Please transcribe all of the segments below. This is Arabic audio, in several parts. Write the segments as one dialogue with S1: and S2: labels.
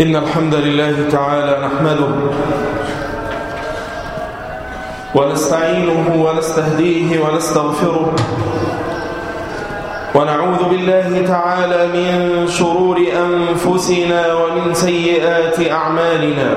S1: إن الحمد لله تعالى نحمده ونستعينه ونستهديه ونستغفره ونعوذ بالله تعالى من شرور أنفسنا ومن سيئات أعمالنا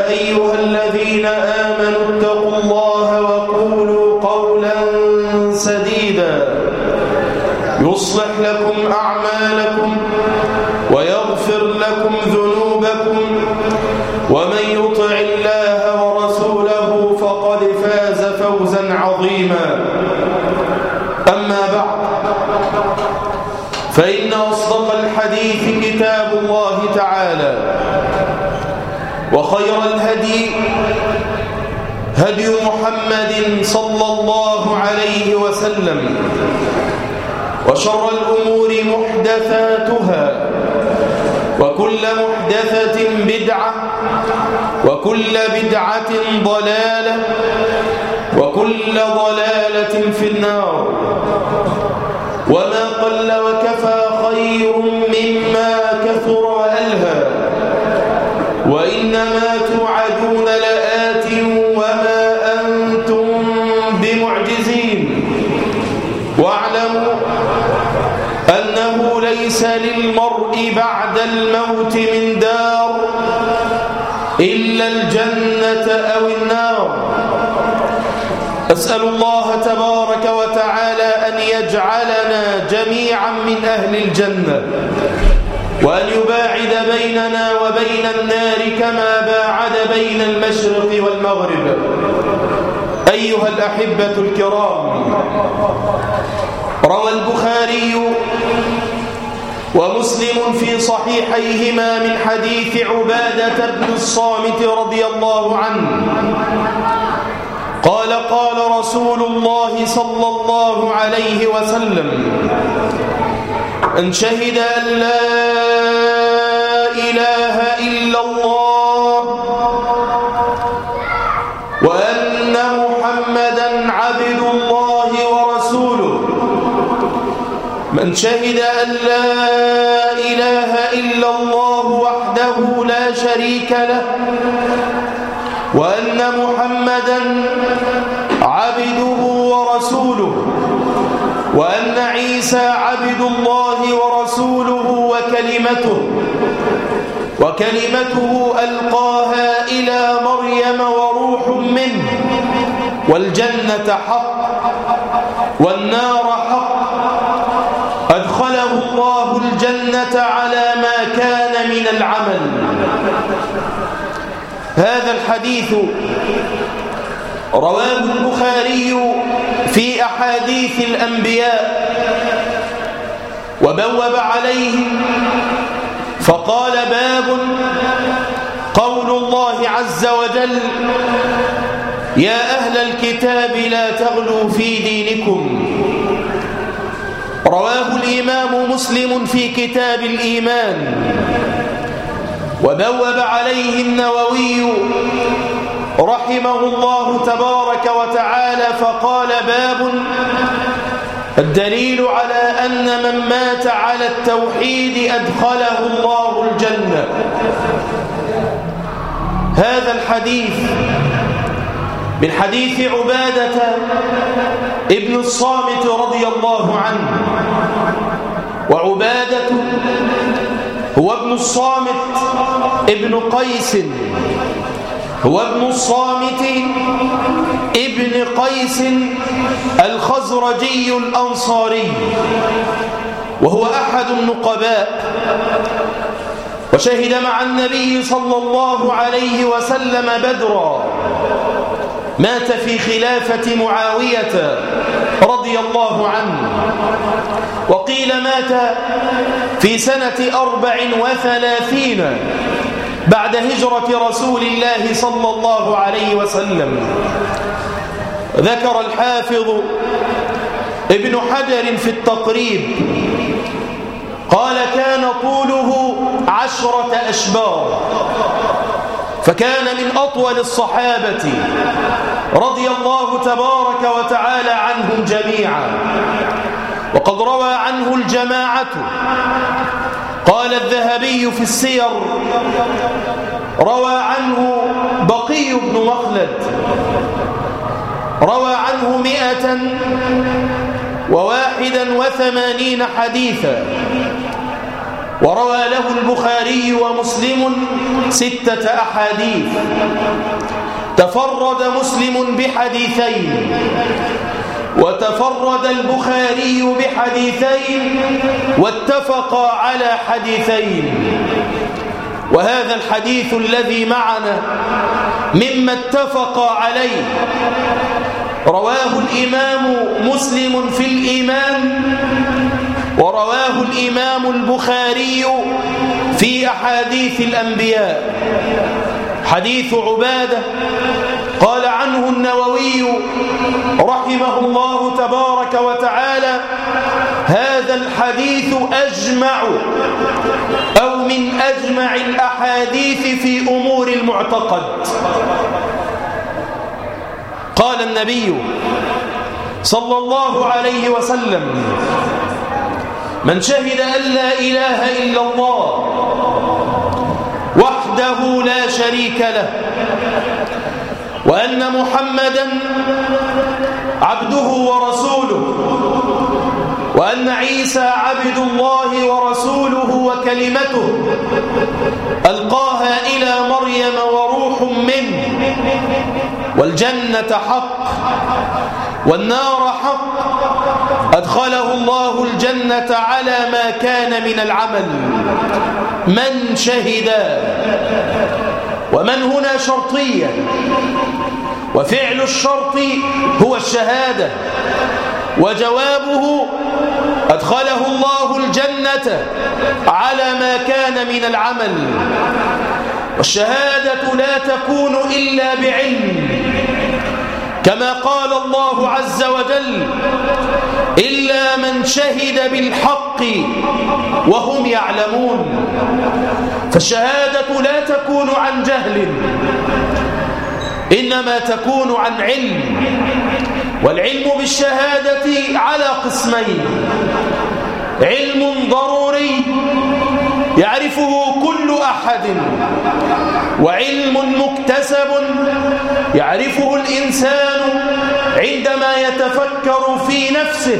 S1: محمد صلى الله عليه وسلم وشر الأمور محدثاتها وكل محدثة بدعة وكل بدعة ضلالة وكل ضلالة في النار وما قل وكفى خير مما كثر وألهى وإنما توعدون لآت وما أنتم بمعجزين واعلموا أنه ليس بعد الموت من دار إلا الجنة أو النار. أسأل الله تبارك وتعالى أن يجعلنا جميعا من أهل الجنة وأن يباعد بيننا وبين النار كما باعد بين المشرق والمغرب. أيها الأحبة الكرام روى البخاري ومسلم في صحيحيهما من حديث عبادة بن الصامت رضي الله عنه. قال قال رسول الله صلى الله عليه وسلم أن شهد أن لا إله إلا الله من شهد أن لا إله إلا الله وحده لا شريك له وأن محمدا عبده ورسوله وأن عيسى عبد الله ورسوله وكلمته وكلمته ألقاها إلى مريم وروح منه والجنة حق والنار حق أدخله الله الجنة على ما كان من العمل هذا الحديث رواه البخاري في أحاديث الأنبياء وبوب عليه فقال باب قول الله عز وجل يا أهل الكتاب لا تغلوا في دينكم. رواه الإمام مسلم في كتاب الإيمان. وبوب عليه النووي رحمه الله تبارك وتعالى فقال باب الدليل على أن من مات على التوحيد أدخله الله الجنة. هذا الحديث من حديث عبادة ابن الصامت رضي الله عنه وعبادة هو ابن الصامت ابن قيس. هو ابن الصامت ابن قيس الخزرجي الأنصاري. وهو أحد النقباء. وشهد مع النبي صلى الله عليه وسلم بدرا. مات في خلافة معاوية. رضي الله عنه. وقيل مات في سنة أربع وثلاثين بعد هجرة رسول الله صلى الله عليه وسلم. ذكر الحافظ ابن حجر في التقريب قال كان طوله عشرة أشبار. فكان من أطول الصحابة رضي الله تبارك وتعالى عنهم جميعا. وقد روى عنه الجماعة قال الذهبي في السير روى عنه بقي بن مخلد روى عنه مئة وواحدا وثمانين حديثا. وروى له البخاري ومسلم ستة أحاديث. تفرد مسلم بحديثين وتفرد البخاري بحديثين واتفقا على حديثين. وهذا الحديث الذي معنا مما اتفقا عليه. رواه الإمام مسلم في الإيمان ورواه الإمام البخاري في أحاديث الأنبياء. حديث عبادة قال عنه النووي رحمه الله تبارك وتعالى هذا الحديث أجمع أو من أجمع الأحاديث في أمور المعتقد. قال النبي صلى الله عليه وسلم من شهد أن لا إله إلا الله وحده لا شريك له وأن محمدا عبده ورسوله وأن عيسى عبد الله ورسوله وكلمته ألقاها إلى مريم وروح منه والجنة حق. والنار حق. أدخله الله الجنة على ما كان من العمل. من شهد ومن هنا شرطية. وفعل الشرط هو الشهادة. وجوابه أدخله الله الجنة على ما كان من العمل. والشهادة لا تكون إلا بعلم. كما قال الله عز وجل إلا من شهد بالحق وهم يعلمون. فالشهادة لا تكون عن جهل إنما تكون عن علم. والعلم بالشهادة على قسمين علم ضروري يعرفه كل أحد. وعلم مكتسب يعرفه الإنسان عندما يتفكر في نفسه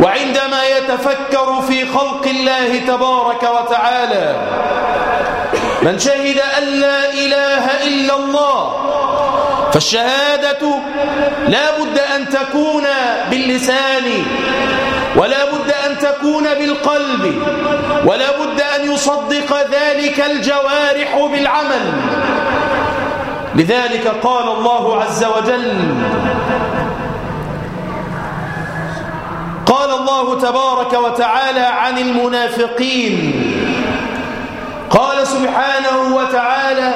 S1: وعندما يتفكر في خلق الله تبارك وتعالى. من شهد أن لا إله إلا الله فالشهادة لا بد أن تكون باللسان ولا بد أن تكون بالقلب ولا بد أن يصدق ذلك الجوارح بالعمل. لذلك قال الله عز وجل قال الله تبارك وتعالى عن المنافقين قال سبحانه وتعالى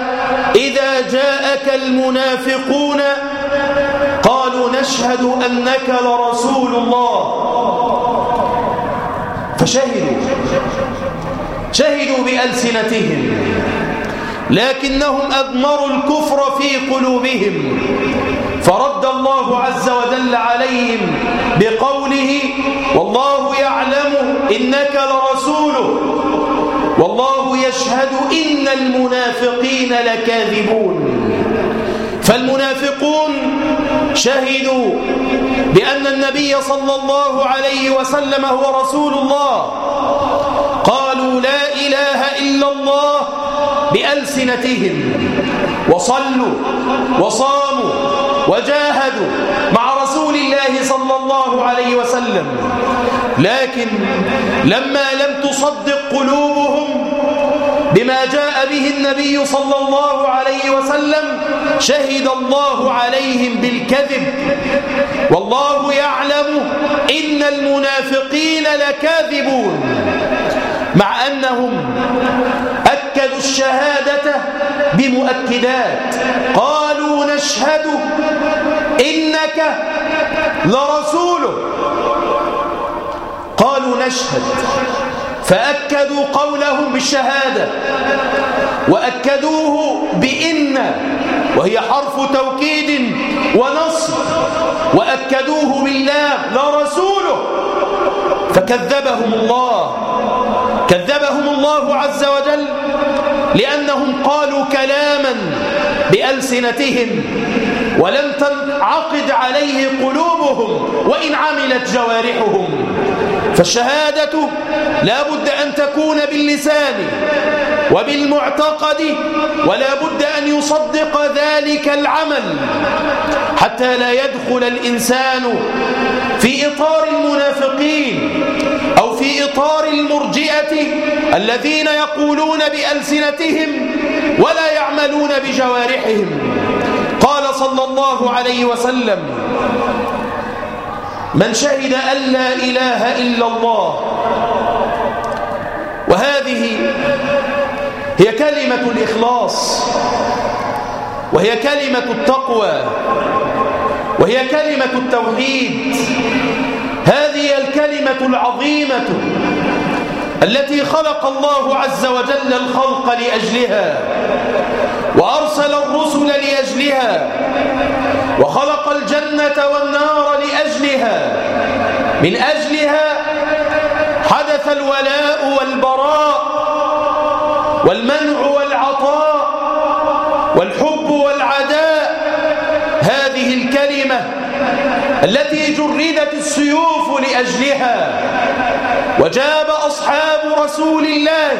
S1: إذا جاءك المنافقون قالوا نشهد أنك لرسول الله. فشهدوا. شهدوا بألسنتهم. لكنهم أضمروا الكفر في قلوبهم. فرد الله عز وجل عليهم بقوله والله يعلم إنك لرسوله. والله يشهد إن المنافقين لكاذبون. فالمنافقون شهدوا بأن النبي صلى الله عليه وسلم هو رسول الله. قالوا لا إله إلا الله بألسنتهم. وصلوا وصاموا وجاهدوا مع رسول الله صلى الله عليه وسلم. لكن لما لم تصدق قلوبهم بما جاء به النبي صلى الله عليه وسلم شهد الله عليهم بالكذب. والله يعلم إن المنافقين لكاذبون مع أنهم أكدوا الشهادة بمؤكدات. قالوا نشهد إنك لرسوله قالوا نشهد. فأكدوا قولهم بالشهادة وأكدوه بإن وهي حرف توكيد ونصر وأكدوه بالله لرسوله فكذبهم الله كذبهم الله عز وجل لأنهم قالوا كلاما بألسنتهم ولم تنعقد عليه قلوبهم وإن عملت جوارحهم فالشهادة لا بد أن تكون باللسان وبالمعتقد ولا بد أن يصدق ذلك العمل حتى لا يدخل الإنسان في إطار المنافقين أو في إطار المرجئة الذين يقولون بألسنتهم ولا يعملون بجوارحهم. قال صلى الله عليه وسلم من شهد أن لا إله إلا الله. وهذه هي كلمة الإخلاص وهي كلمة التقوى وهي كلمة التوحيد. هذه الكلمة العظيمة التي خلق الله عز وجل الخلق لأجلها. وأرسل الرسل لأجلها وخلق الجنة والنار لأجلها. من أجلها حدث الولاء والبراء والمنع والعطاء والحب والعداء. هذه الكلمة التي جردت السيوف لأجلها. وجاب أصحاب رسول الله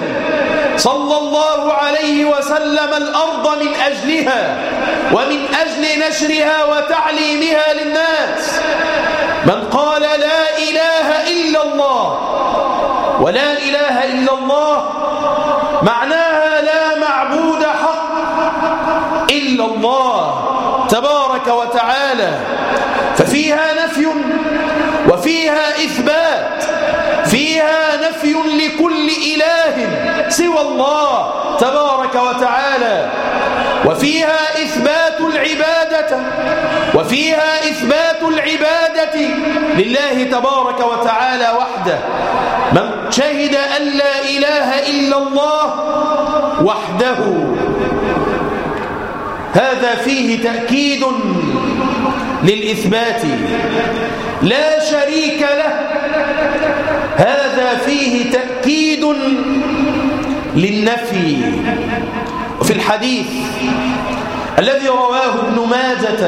S1: صلى الله عليه وسلم الأرض من أجلها ومن أجل نشرها وتعليمها للناس. من قال لا إله إلا الله ولا إله إلا الله معناها لا معبود حق إلا الله. تبارك وتعالى ففيها نفي وفيها إثبات فيها نفي لكل إله سوى الله تبارك وتعالى وفيها إثبات العبادة وفيها إثبات العبادة لله تبارك وتعالى وحده. من شهد أن لا إله إلا الله وحده هذا فيه تأكيد للإثبات. لا شريك له. هذا فيه تأكيد للنفي. وفي الحديث الذي رواه ابن ماجة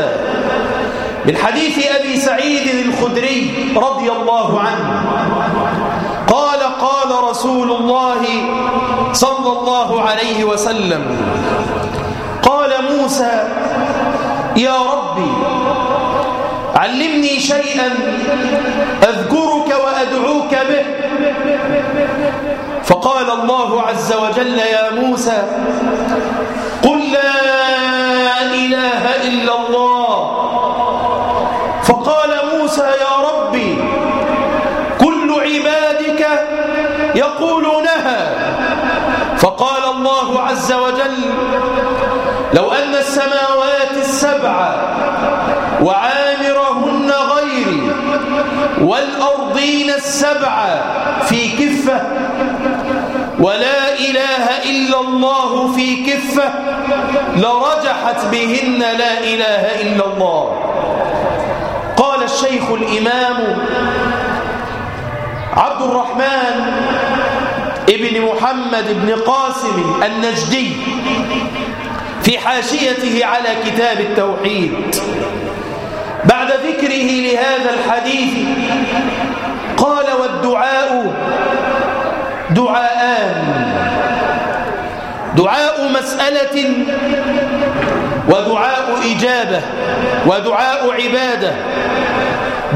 S1: من حديث أبي سعيد الخدري رضي الله عنه قال قال رسول الله صلى الله عليه وسلم قال موسى يا ربي علمني شيئا أذكرك وأدعوك به. فقال الله عز وجل يا موسى قل لا إله إلا الله. فقال موسى يا ربي كل عبادك يقولونها. فقال الله عز وجل لو أن السماوات السبع وعامرهن غيري والأرضين السبع في كفة ولا إله إلا الله في كفة لرجحت بهن لا إله إلا الله. قال الشيخ الإمام عبد الرحمن ابن محمد بن قاسم النجدي في حاشيته على كتاب التوحيد. بعد ذكره لهذا الحديث قال والدعاء دعاءان. دعاء مسألة ودعاء إجابة ودعاء عبادة.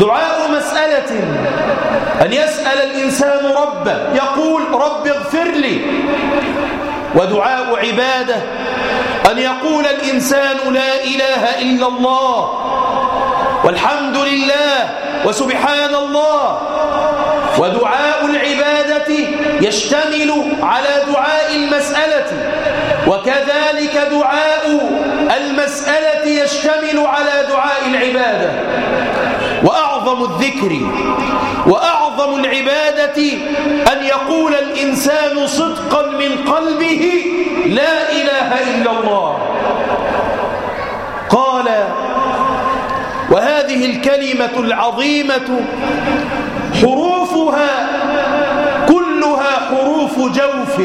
S1: دعاء مسألة أن يسأل الإنسان ربه يقول رب اغفر لي. ودعاء عبادة أن يقول الإنسان لا إله إلا الله والحمد لله وسبحان الله ودعاء العبادة يشتمل على دعاء المسألة وكذلك دعاء المسألة يشتمل على دعاء العبادة وأعظم الذكر وأعظم العبادة أن يقول الإنسان صدقا من قلبه لا إله إلا الله. قال وهذه الكلمة العظيمة حروفها كلها حروف جوف.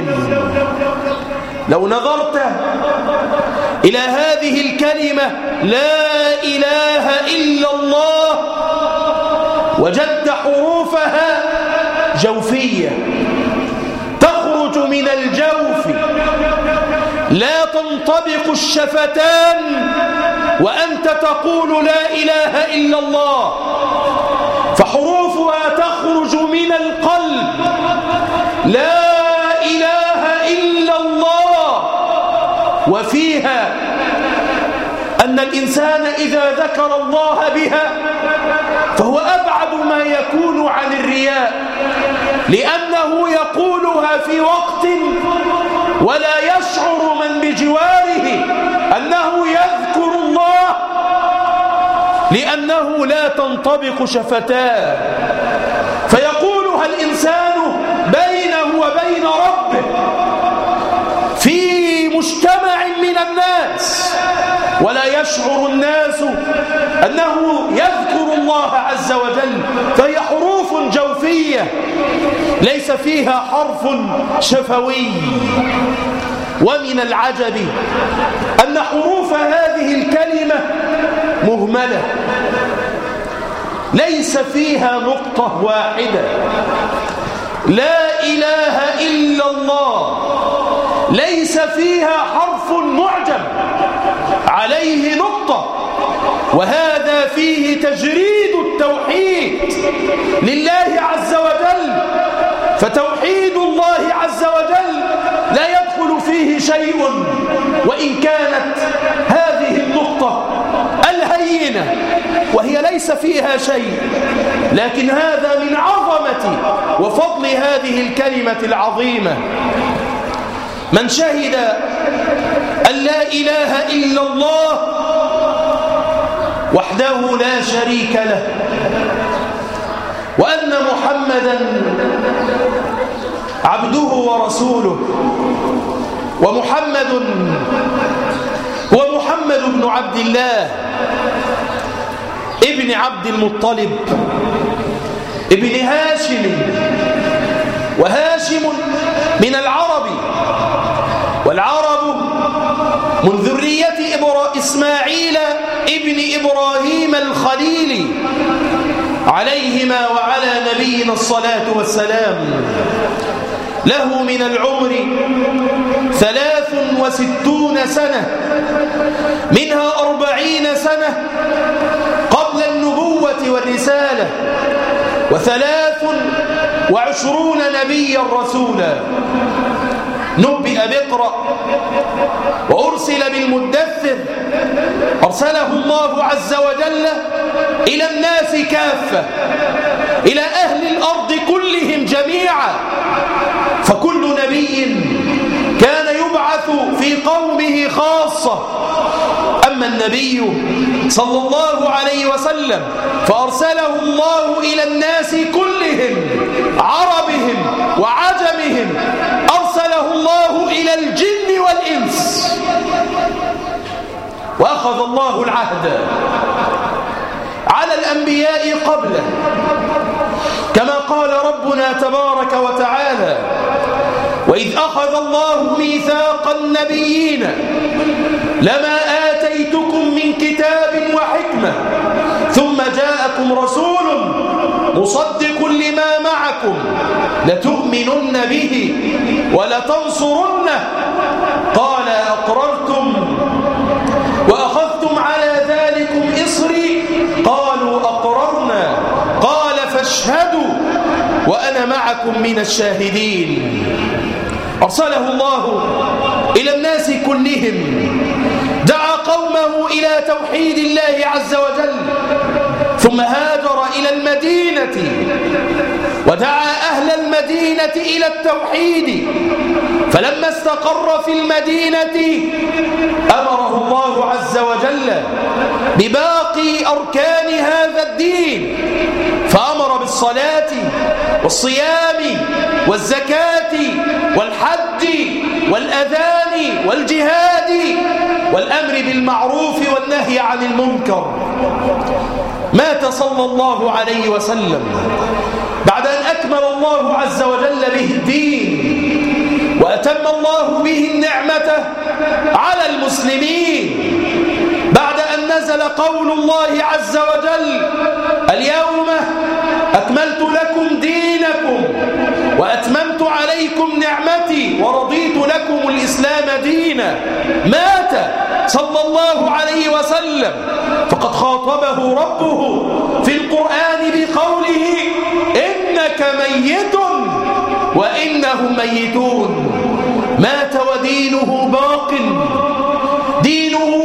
S1: لو نظرت إلى هذه الكلمة لا إله إلا الله جوفية. تخرج من الجوف. لا تنطبق الشفتان وأنت تقول لا إله إلا الله. فحروفها تخرج من القلب. لا إله إلا الله. وفيها أن الإنسان إذا ذكر الله بها فهو أبعد ما يكون عن الرياء. لأنه يقولها في وقت ولا يشعر من بجواره أنه يذكر الله لأنه لا تنطبق شفتاه فيقولها الإنسان بينه وبين ربه في مجتمع من الناس ولا يشعر الناس أنه يذكر الله عز وجل فهي حروف جوفية ليس فيها حرف شفوي. ومن العجب أن حروف هذه الكلمة مهملة. ليس فيها نقطة واحدة. لا إله إلا الله. ليس فيها حرف معجم. عليه نقطة. وهذا فيه تجريد التوحيد لله عز وجل. فتوحيد الله عز وجل لا يدخل فيه شيء وإن كانت هذه النقطة الهينة وهي ليس فيها شيء لكن هذا من عظمة وفضل هذه الكلمة العظيمة. من شهد أن لا إله إلا الله وحده لا شريك له. وأن محمدا عبده ورسوله. ومحمد هو محمد بن عبد الله ابن عبد المطلب ابن هاشم وهاشم من العرب. والعرب من ذرية إسماعيل ابن إبراهيم الخليل عليهما وعلى نبينا الصلاة والسلام. له من العمر ثلاث وستون سنة منها أربعين سنة قبل النبوة والرسالة وثلاث وعشرون نبيا رسولا. نبئ بقرأ وأرسل بالمدثر. أرسله الله عز وجل إلى الناس كافة إلى أهل الأرض كلهم جميعا. فكل نبي كان يبعث في قومه خاصة. أما النبي صلى الله عليه وسلم فأرسله الله إلى الناس كلهم عربهم وعجمهم أرسله الله إلى الجن والإنس وأخذ الله العهد على الأنبياء قبله. كما قال ربنا تبارك وتعالى وإذ أخذ الله ميثاق النبيين لما آتيتكم من كتاب وحكمة ثم جاءكم رسول مصدق لما معكم لتؤمنن به ولتنصرنه. قال أقررتم قال فاشهدوا وأنا معكم من الشاهدين. أرسله الله إلى الناس كلهم. دعا قومه إلى توحيد الله عز وجل ثم هاجر إلى المدينة ودعا أهل المدينة إلى التوحيد. فلما استقر في المدينة أمره الله عز وجل بباقي أركان هذا الدين فأمر بالصلاة والصيام والزكاة والحج والأذان والجهاد والأمر بالمعروف والنهي عن المنكر. مات صلى الله عليه وسلم بعد أن أكمل الله عز وجل به الدين وأتم الله به النعمة على المسلمين. أن نزل قول الله عز وجل اليوم أكملت لكم دينكم وأتممت عليكم نعمتي ورضيت لكم الإسلام دينا. مات صلى الله عليه وسلم. فقد خاطبه ربه في القرآن بقوله إنك ميت وإنهم ميتون. مات ودينه باق. دينه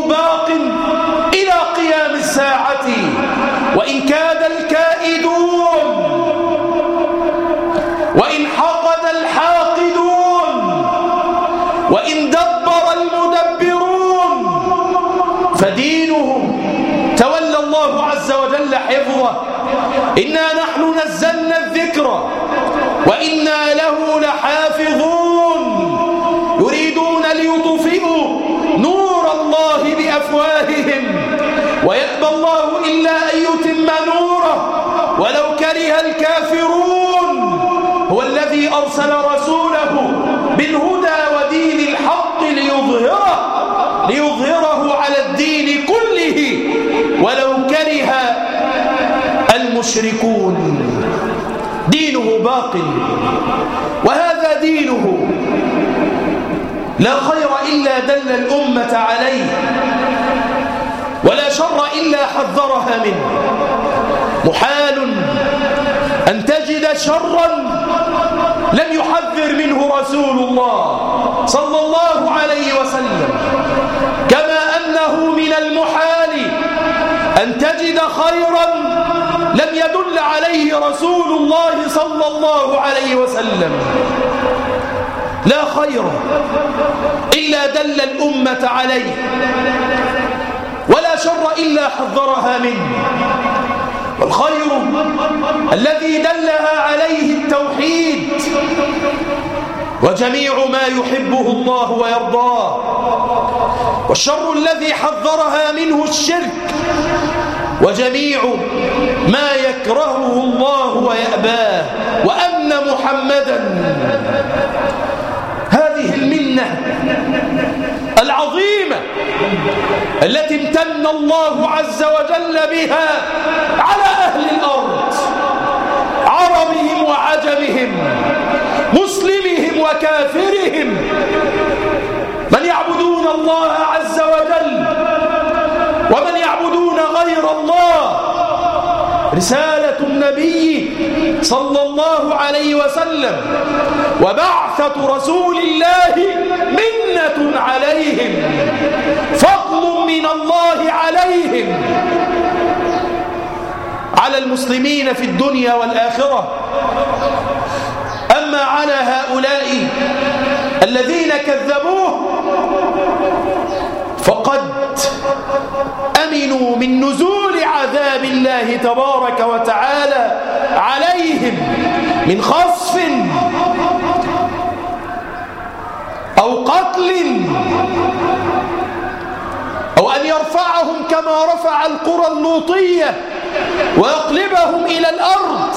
S1: إنا نحن نزلنا الذكر وإنا له لحافظون. يريدون ليطفئوا نور الله بأفواههم. ويأبى الله إلا أن يتم نوره. ولو كره الكافرون. هو الذي أرسل رسوله باق وهذا دينه. لا خير إلا دل الأمة عليه. ولا شر إلا حذرها منه. محال أن تجد شرا لم يحذر منه رسول الله صلى الله عليه وسلم. كما أنه من المحال أن تجد خيرا لم يدل عليه رسول الله صلى الله عليه وسلم. لا خير إلا دل الأمة عليه ولا شر إلا حذرها منه. والخير الذي دلها عليه التوحيد وجميع ما يحبه الله ويرضاه والشر الذي حذرها منه الشرك. وجميع ما يكرهه الله ويأباه وأن محمدا. هذه المنة العظيمة التي امتن الله عز وجل بها على أهل الأرض عربهم وعجمهم مسلمهم وكافرهم. من يعبدون الله عز وجل ومن يعبدون غير الله رسالة النبي صلى الله عليه وسلم وبعثة رسول الله منة عليهم فضل من الله عليهم. على المسلمين في الدنيا والآخرة. أما على هؤلاء الذين كذبوه فقد أمنوا من نزول عذاب الله تبارك وتعالى عليهم من خصف أو قتل أو أن يرفعهم كما رفع القرى اللوطية ويقلبهم إلى الأرض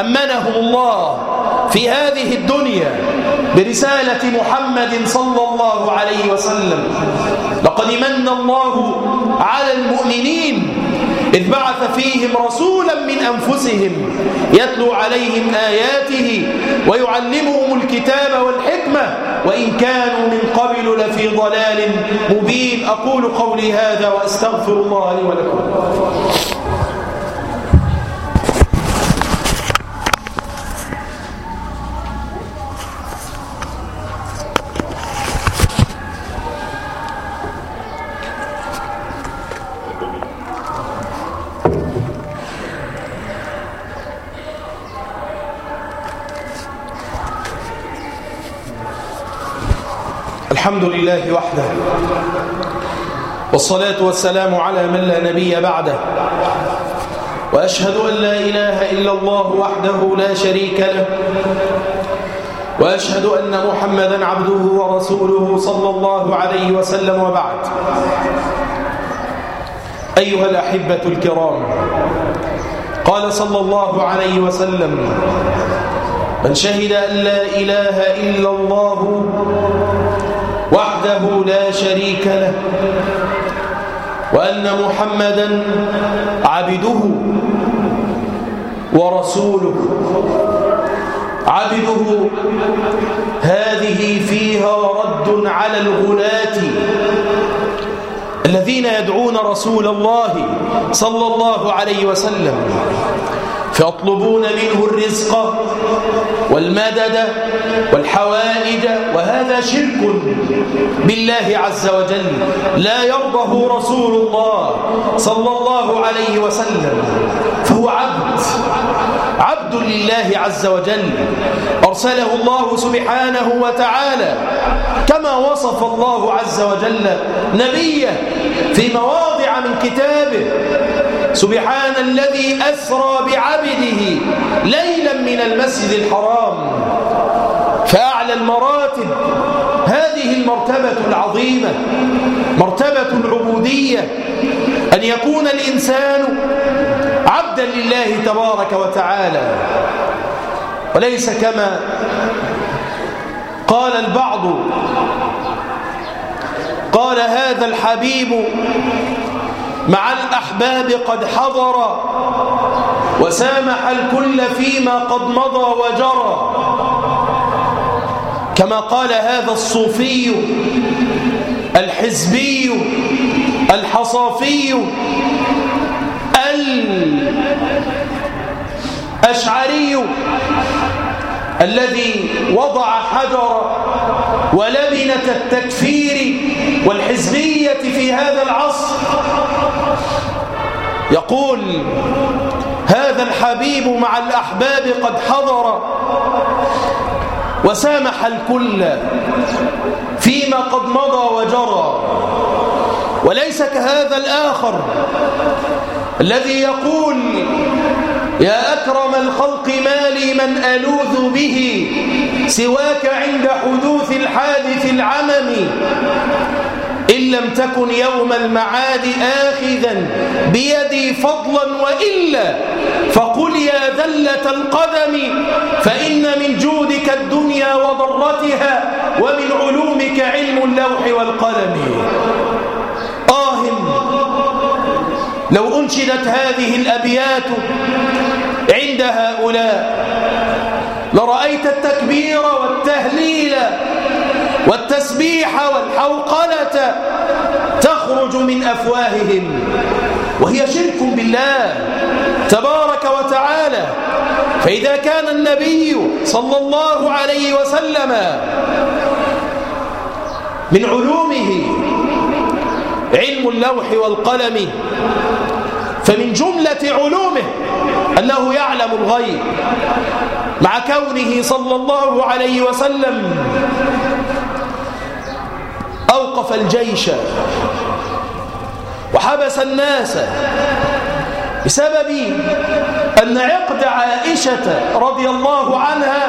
S1: أمنهم الله في هذه الدنيا برسالة محمد صلى الله عليه وسلم. لقد من الله على المؤمنين إذ بعث فيهم رسولا من أنفسهم يتلو عليهم آياته ويعلمهم الكتاب والحكمة. وإن كانوا من قبل لفي ضلال مبين. أقول قولي هذا وأستغفر الله لي ولكم. الحمد لله وحده. والصلاة والسلام على من لا نبي بعده. وأشهد أن لا إله إلا الله وحده لا شريك له. وأشهد أن محمدا عبده ورسوله صلى الله عليه وسلم وبعد. أيها الأحبة الكرام قال صلى الله عليه وسلم من شهد أن لا إله إلا الله وحده لا شريك له وأن محمدا عبده ورسوله. عبده هذه فيها رد على الغلاة الذين يدعون رسول الله صلى الله عليه وسلم. فيطلبون منه الرزق والمدد والحوائج وهذا شرك بالله عز وجل. لا يرضه رسول الله صلى الله عليه وسلم فهو عبد عبد لله عز وجل. أرسله الله سبحانه وتعالى كما وصف الله عز وجل نبيه في مواضع من كتابه. سبحان الذي أسرى بعبده ليلا من المسجد الحرام فأعلى المراتب. هذه المرتبة العظيمة مرتبة العبودية أن يكون الإنسان عبدا لله تبارك وتعالى. وليس كما قال البعض قال هذا الحبيب مع الأحباب قد حضر وسامح الكل فيما قد مضى وجرى. كما قال هذا الصوفي الحزبي الحصافي الأشعري الذي وضع حجر ولبنة التكفير والحزبية في هذا العصر. يقول هذا الحبيب مع الأحباب قد حضر وسامح الكل فيما قد مضى وجرى. وليس كهذا الآخر الذي يقول يا أكرم الخلق ما لي من ألوذ به سواك عند حدوث الحادث العمم. إن لم تكن يوم المعاد آخذا بيدي فضلا وإلا فقل يا ذلة القدم فإن من جودك الدنيا وضرتها ومن علومك علم اللوح والقلم آه لو أنشدت هذه الأبيات عند هؤلاء. لرأيت التكبير والتهليل والتسبيح والحوقلة تخرج من أفواههم. وهي شرك بالله تبارك وتعالى. فإذا كان النبي صلى الله عليه وسلم من علومه علم اللوح والقلم فمن جملة علومه أنه يعلم الغيب مع كونه صلى الله عليه وسلم أوقف الجيش وحبس الناس بسبب أن عقد عائشة رضي الله عنها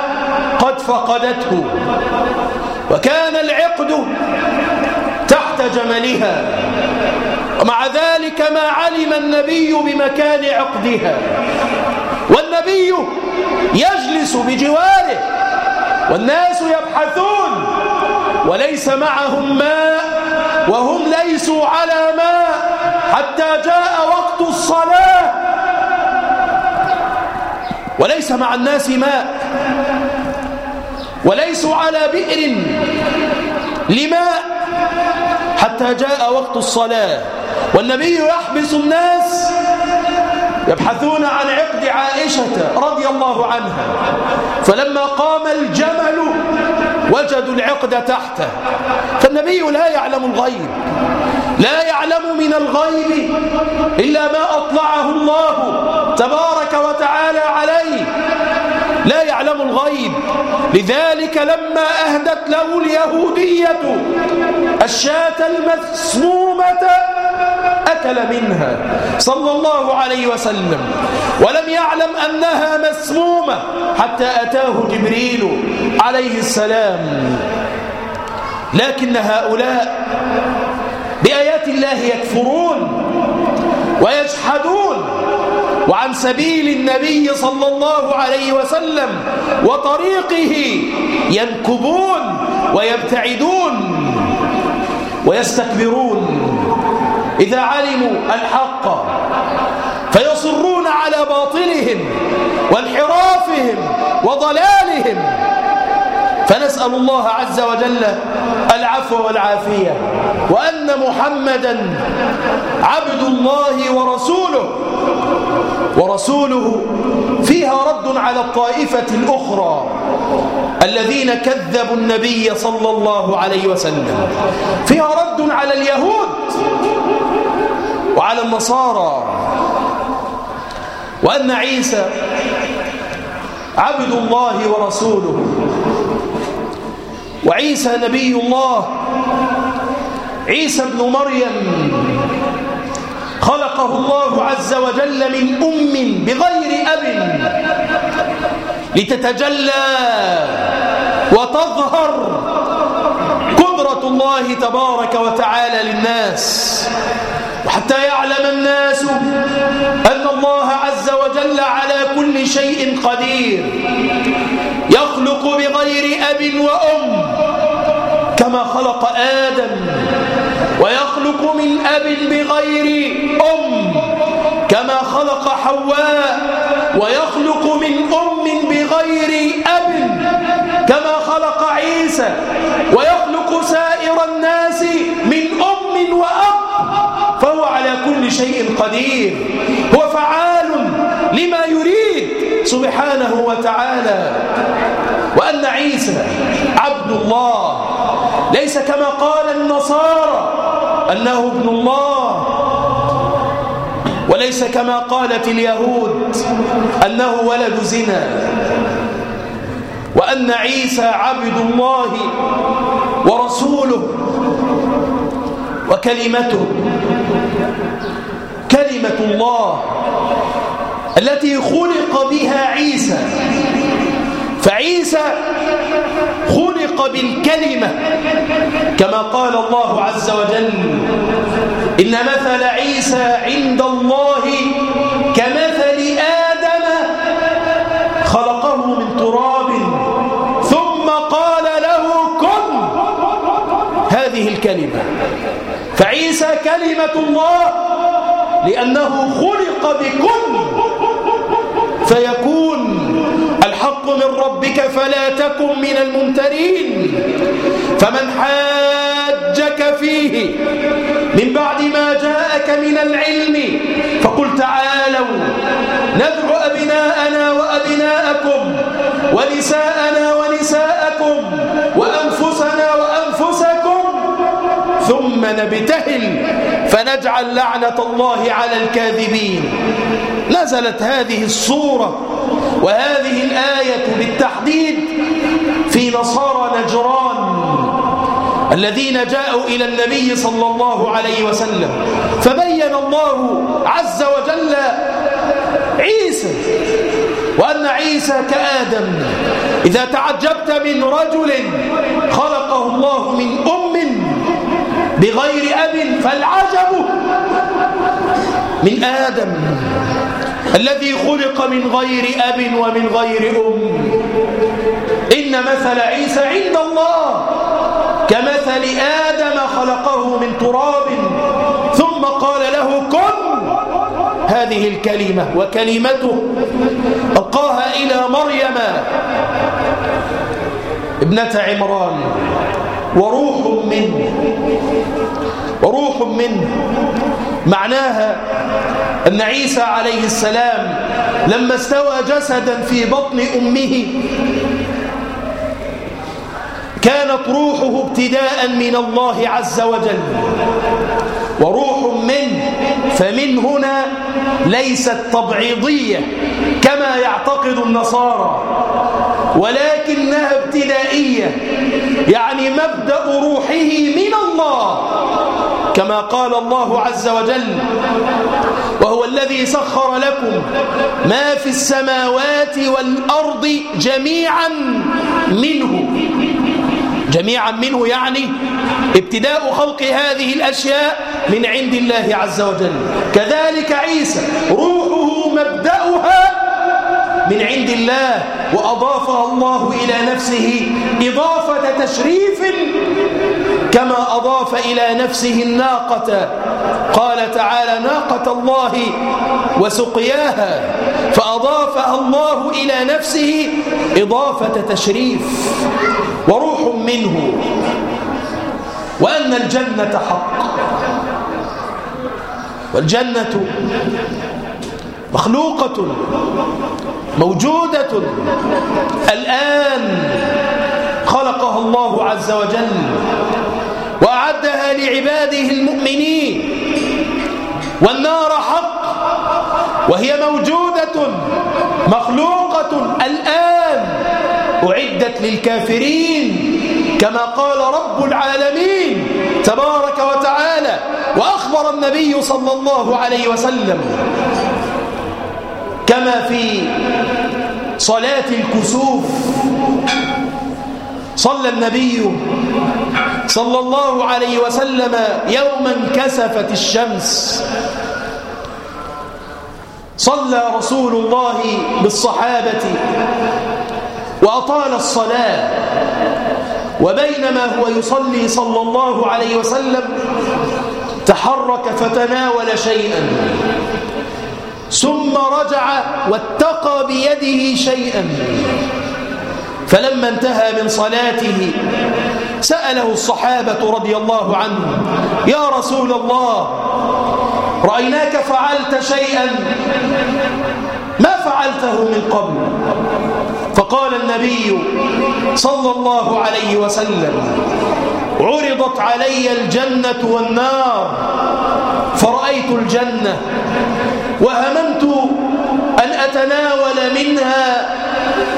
S1: قد فقدته. وكان العقد جملها. ومع ذلك ما علم النبي بمكان عقدها. والنبي يجلس بجواره. والناس يبحثون. وليس معهم ماء وهم ليسوا على ماء حتى جاء وقت الصلاة. وليس مع الناس ماء. وليسوا على بئر لماء. حتى جاء وقت الصلاة. والنبي يحبس الناس يبحثون عن عقد عائشة رضي الله عنها. فلما قام الجمل وجدوا العقد تحته. فالنبي لا يعلم الغيب. لا يعلم من الغيب إلا ما أطلعه الله تبارك وتعالى عليه. لا يعلم الغيب. لذلك لما أهدت له اليهودية الشاة المسمومة أكل منها صلى الله عليه وسلم ولم يعلم أنها مسمومة حتى أتاه جبريل عليه السلام. لكن هؤلاء بآيات الله يكفرون ويجحدون وعن سبيل النبي صلى الله عليه وسلم وطريقه ينكبون ويبتعدون ويستكبرون. إذا علموا الحق فيصرون على باطلهم وانحرافهم وضلالهم. فنسأل الله عز وجل العفو والعافية وأن محمدا عبد الله ورسوله. ورسوله فيها رد على الطائفة الأخرى الذين كذبوا النبي صلى الله عليه وسلم. فيها رد على اليهود وعلى النصارى. وأن عيسى عبد الله ورسوله. وعيسى نبي الله. عيسى ابن مريم. خلقه الله عز وجل من أم بغير أب لتتجلى وتظهر قدرة الله تبارك وتعالى للناس. وحتى يعلم الناس أن الله عز وجل على كل شيء قدير. يخلق بغير أب وأم كما خلق آدم ويخلق من أب بغير أم كما خلق حواء ويخلق من أم بغير أب كما خلق عيسى ويخلق سائر الناس من أم وأب فهو على كل شيء قدير هو فعال لما يريد سبحانه وتعالى وأن عيسى عبد الله ليس كما قال النصارى أنه ابن الله. وليس كما قالت اليهود أنه ولد زنا. وأن عيسى عبد الله ورسوله وكلمته. كلمة الله التي خلق بها عيسى. فعيسى خلق بالكلمة كما قال الله عز وجل إن مثل عيسى عند الله كمثل آدم خلقه من تراب ثم قال له كن هذه الكلمة. فعيسى كلمة الله لأنه خلق تكن من الممترين. فمن حاجك فيه من بعد ما جاءك من العلم فقل تعالوا ندعو أبناءنا وأبناءكم ونساءنا ونساءكم وأنفسنا وأنفسكم. ثم نبتهل فنجعل لعنة الله على الكاذبين. نزلت هذه الصورة وهذه الآية بالتحديد في نصارى نجران الذين جاءوا إلى النبي صلى الله عليه وسلم فبين الله عز وجل عيسى وأن عيسى كآدم إذا تعجبت من رجل خلقه الله من أم بغير أب فالعجب من آدم الذي خلق من غير أب ومن غير أم. إن مثل عيسى عند الله. كمثل آدم خلقه من تراب ثم قال له كن. هذه الكلمة وكلمته ألقاها إلى مريم ابنة عمران. وروح منه وروح منه معناها أن عيسى عليه السلام لما استوى جسدا في بطن أمه كانت روحه ابتداء من الله عز وجل. وروح منه فمن هنا ليست تبعيضية كما يعتقد النصارى ولكنها ابتدائية يعني مبدأ روحه من الله كما قال الله عز وجل وهو الذي سخر لكم ما في السماوات والأرض جميعا منه جميعا منه يعني ابتداء خلق هذه الأشياء من عند الله عز وجل. كذلك عيسى روحه مبدأها من عند الله وأضافها الله إلى نفسه إضافة تشريف كما أضاف إلى نفسه الناقة. قال تعالى ناقة الله وسقياها فأضافها الله إلى نفسه إضافة تشريف وروح منه. وأن الجنة حق. والجنة مخلوقة. موجودة الآن خلقها الله عز وجل وأعدها لعباده المؤمنين. والنار حق وهي موجودة مخلوقة الآن. أعدت للكافرين كما قال رب العالمين تبارك وتعالى وأخبر النبي صلى الله عليه وسلم كما في صلاة الكسوف. صلى النبي صلى الله عليه وسلم يوما كسفت الشمس. صلى رسول الله بالصحابة وأطال الصلاة. وبينما هو يصلي صلى الله عليه وسلم تحرك فتناول شيئا. ثم رجع واتقى بيده شيئا. فلما انتهى من صلاته سأله الصحابة رضي الله عنهم يا رسول الله رأيناك فعلت شيئا ما فعلته من قبل؟ فقال النبي صلى الله عليه وسلم عرضت علي الجنة والنار فرأيت الجنة وهممت أن أتناول منها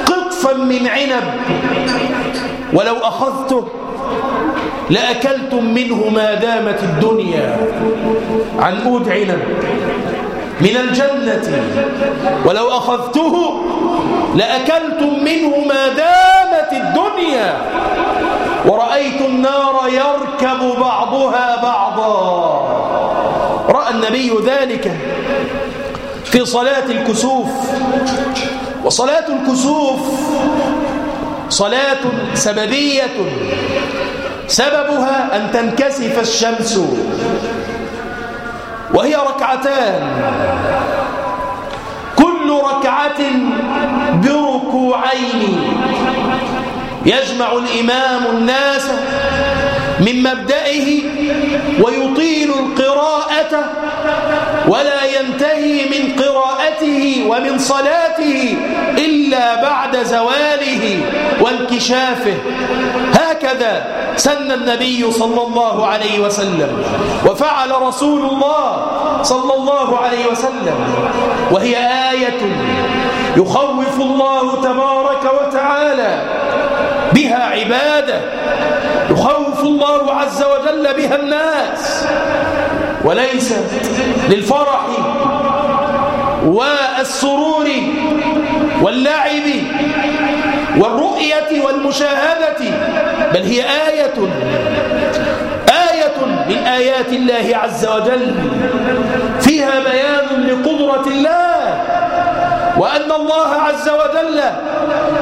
S1: قطفا من عنب. ولو أخذته لأكلتم منه ما دامت الدنيا عنقود عنب من الجنة. ولو أخذته لأكلتم منه ما دامت الدنيا. ورأيت النار يركب بعضها بعضا. رأى النبي ذلك. في صلاة الكسوف. وصلاة الكسوف صلاة سببية. سببها أن تنكسف الشمس. وهي ركعتان. كل ركعة بركوعين. يجمع الإمام الناس من مبدئه ويطيل القراءة ولا ينتهي من قراءته ومن صلاته إلا بعد زواله وانكشافه هكذا سن النبي صلى الله عليه وسلم وفعل رسول الله صلى الله عليه وسلم وهي آية يخوف الله تبارك وتعالى بها عباده يخوف الله عز وجل بها الناس. وليست للفرح والسرور واللعب والرؤية والمشاهدة بل هي آية آية من آيات الله عز وجل فيها بيان لقدرة الله وأن الله عز وجل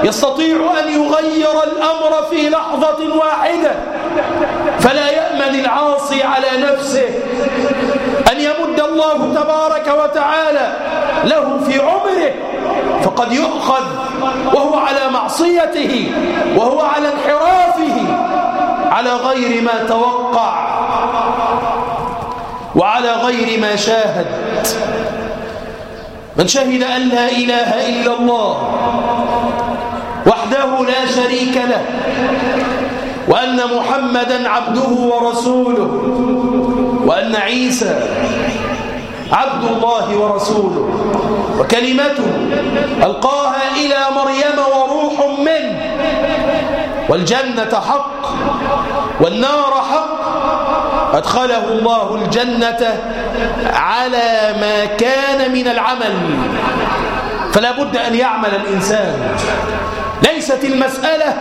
S1: يستطيع أن يغير الأمر في لحظة واحدة. فلا يأمن العاصي على نفسه أن يمد الله تبارك وتعالى له في عمره فقد يؤخذ وهو على معصيته وهو على انحرافه على غير ما توقع وعلى غير ما شاهد. من شهد أن لا إله إلا الله وحده لا شريك له وأن محمدا عبده ورسوله وأن عيسى عبد الله ورسوله وكلمته ألقاها إلى مريم وروح منه والجنة حق والنار حق أدخله الله الجنة على ما كان من العمل. فلا بد أن يعمل الإنسان. ليست المسألة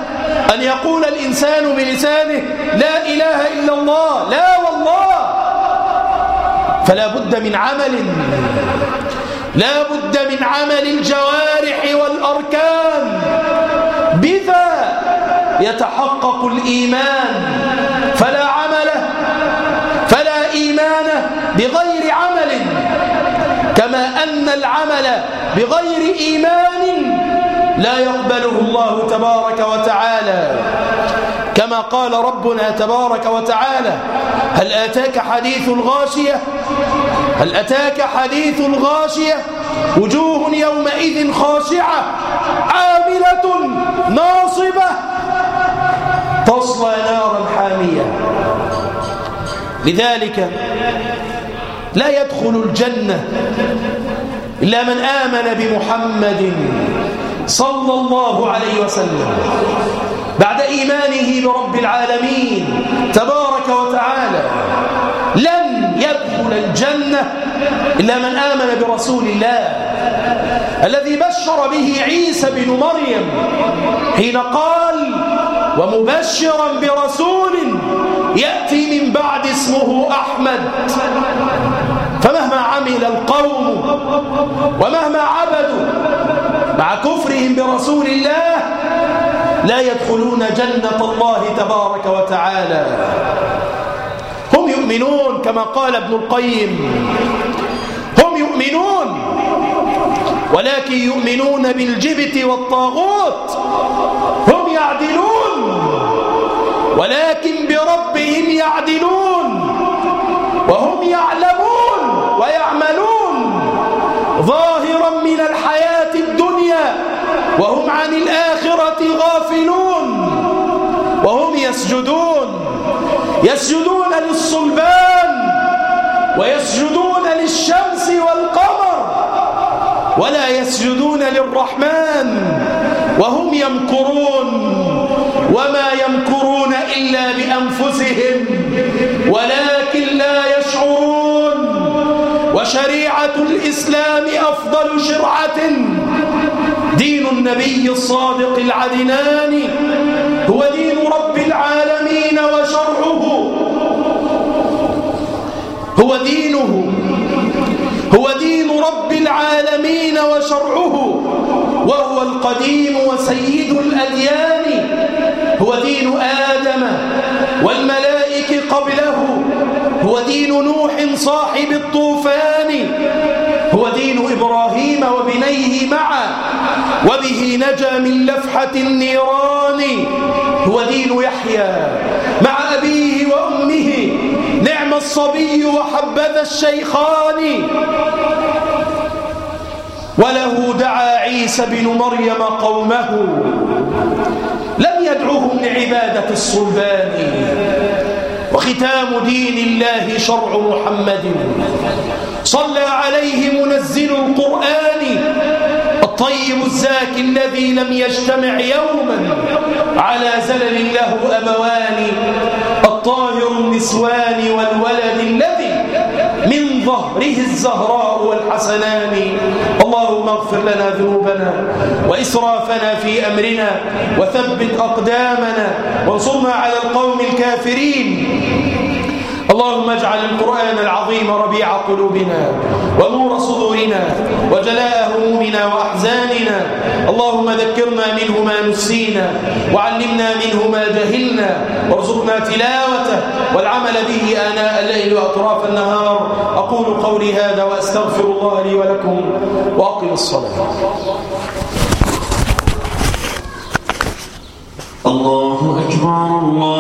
S1: أن يقول الإنسان بلسانه لا إله إلا الله لا والله. فلا بد من عمل لا بد من عمل الجوارح والأركان. بذا يتحقق الإيمان. فلا عمل فلا إيمان بغير عمل. كما أن العمل بغير إيمان لا يقبله الله تبارك وتعالى. كما قال ربنا تبارك وتعالى هل أتاك حديث الغاشية؟ هل أتاك حديث الغاشية؟ وجوه يومئذ خاشعة عاملة ناصبة تصلى نارا حامية. لذلك لا يدخل الجنة إلا من آمن بمحمد صلى الله عليه وسلم. بعد إيمانه برب العالمين تبارك وتعالى لن يدخل الجنة إلا من آمن برسول الله الذي بشر به عيسى بن مريم حين قال ومبشرا برسول يأتي من بعد اسمه أحمد فمهما عمل القوم ومهما عبدوا مع كفرهم برسول الله لا يدخلون جنة الله تبارك وتعالى. هم يؤمنون كما قال ابن القيم. هم يؤمنون ولكن يؤمنون بالجبت والطاغوت. هم يعدلون ولكن بربهم يعدلون. وهم يعلمون وهم عن الآخرة غافلون. وهم يسجدون. يسجدون للصلبان. ويسجدون للشمس والقمر. ولا يسجدون للرحمن. وهم يمكرون. وما يمكرون إلا بأنفسهم. ولكن لا يشعرون. وشريعة الإسلام أفضل شرعة. دين النبي الصادق العدنان هو دين رب العالمين وشرعه. هو دينه. هو دين رب العالمين وشرعه. وهو القديم وسيد الأديان. هو دين آدم والملائك قبله. هو دين نوح صاحب الطوفان. هو دين إبراهيم وبنيه معا وبه نجا من لفحة النيران هو دين يحيى مع أبيه وأمه. نعم الصبي وحبذا الشيخان. وله دعا عيسى بن مريم قومه لم يدعوهم لعبادة الصلبان وختام دين الله شرع محمد. صلى عليه منزل القرآن. الطيب الزاكي الذي لم يجتمع يوما على زلل له أبوان. الطاهر والنسوان والولد الذي من ظهره الزهراء والحسنان. اللهم اغفر لنا ذنوبنا وإسرافنا في أمرنا وثبت أقدامنا. وانصرنا على القوم الكافرين. اللهم اجعل القرآن العظيم ربيع قلوبنا ونور صدورنا وجلاء همومنا وأحزاننا. اللهم ذكرنا منه ما نسينا وعلمنا منه ما جهلنا. وارزقنا تلاوته والعمل به آناء الليل وأطراف النهار. أقول قولي هذا وأستغفر الله لي ولكم. وأقم الصلاة.
S2: الله أكبر الله